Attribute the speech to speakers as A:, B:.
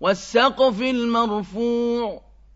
A: وَالسَّقْفِ الْمَرْفُوعِ